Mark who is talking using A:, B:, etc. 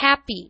A: happy.